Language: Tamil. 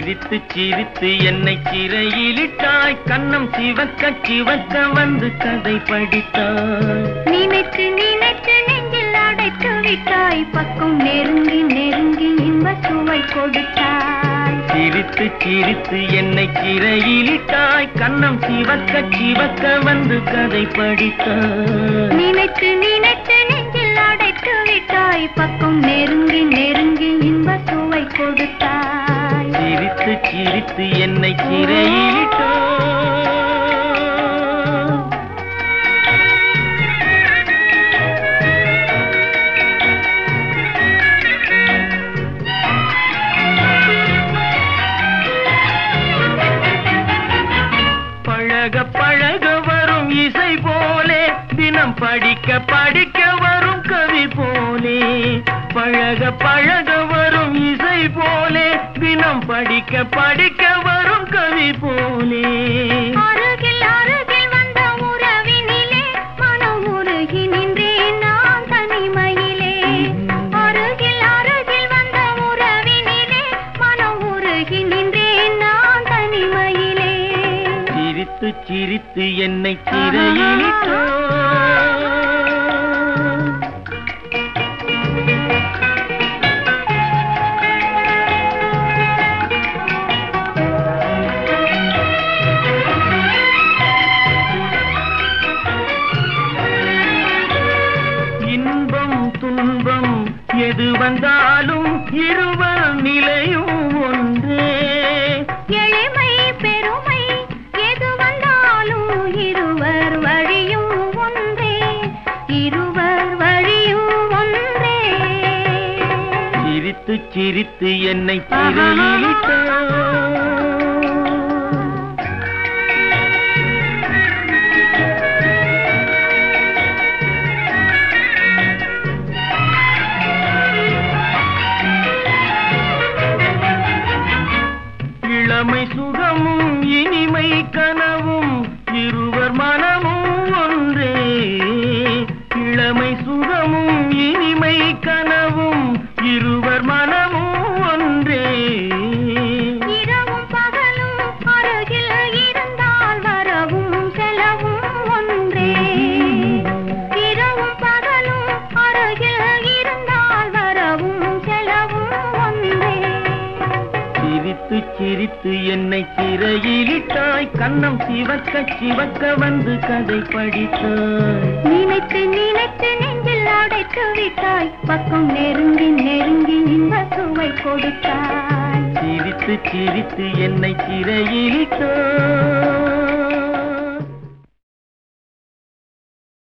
சிரித்து சிரித்து என்னை சிறையிலிட்டாய். கண்ணம் சிவக்க சிவக்க வந்து கதை படித்தாய். நினைத்து நினைத்து நெஞ்சில் அடைத்து விட்டாய். பக்கம் நெருங்கி நெருங்கி இன்ப சுவை கொடுத்தாய். சிரித்து சிரித்து என்னை சிறையிலிட்டாய். கண்ணம் சிவக்க சிவக்க வந்து கதை படித்தாய். நினைத்து சிரித்து சிரித்து என்னை சிறையிலிட்டாய் பழக பழக வரும் இசை போலே தினம் படிக்க படிக்க வரும் கவி போலே பழக பழக வரும் இசை போலே தினம் படிக்க படிக்க வரும் கவி போலே. அருகில் அருகில் வந்த வந்தாலும் இருவர் நிலையும் ஒன்றே. எளிமை பெருமை எது வந்தாலும் இருவர் வழியும் ஒன்றே. இருவர் வழியும் ஒன்றே. சிரித்து சிரித்து என்னை சிறையிலிட்டாய் இளமை சுகமும் இனிமை கனவும் என்னை சிறையிலிட்டாய் கண்ணம் சிவக்க சிவக்க வந்து கதை படித்தாய். நினைத்து நினைத்து நெஞ்சில் அடைத்து விட்டாய் பக்கம் நெருங்கி நெருங்கி இன்ப சுவை கொடுத்தாய். சிரித்து சிரித்து என்னை சிறையிலிட்டாய்